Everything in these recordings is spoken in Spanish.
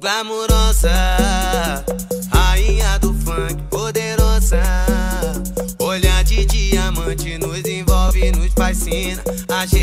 glamurosa, rainha do funk poderosa. Olhar de diamante nos envolve, nos fascina. Ajeita o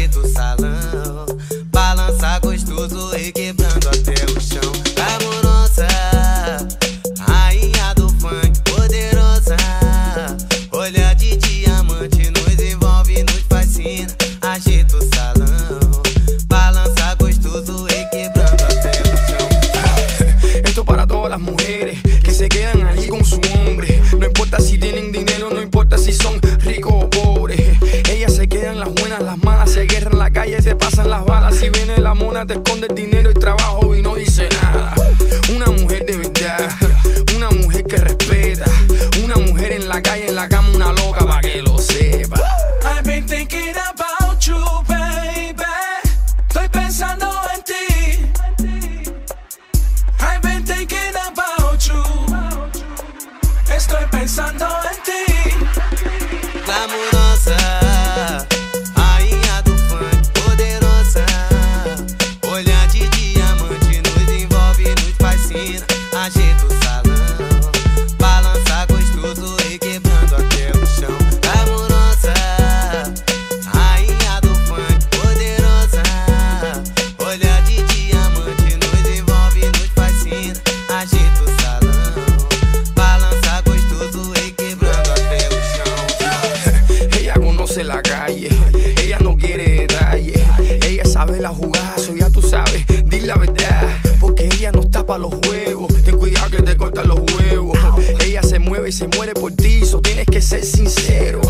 que se quedan ahí con su hombre. No importa si tienen dinero, no importa si son ricos o pobres. Ellas se quedan las buenas, las malas, se guerran la calle, se pasan las balas. Si viene la mona, te esconde el dinero ella no quiere detalles. Ella sabe la jugada, eso ya tú sabes, di la verdad. Porque ella no está para los juegos, ten cuidado que te cortan los huevos. Ella se mueve y se muere por ti, eso tienes que ser sincero.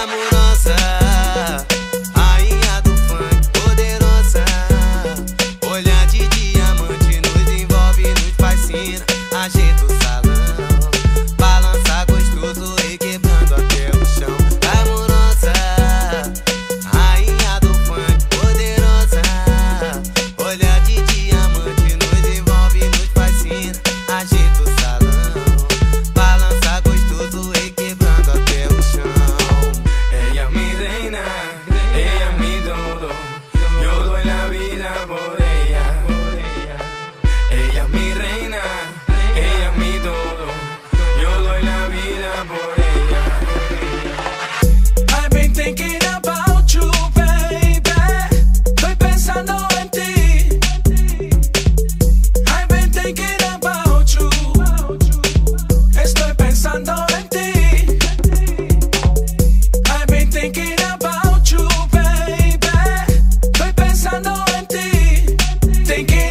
Estoy thinking.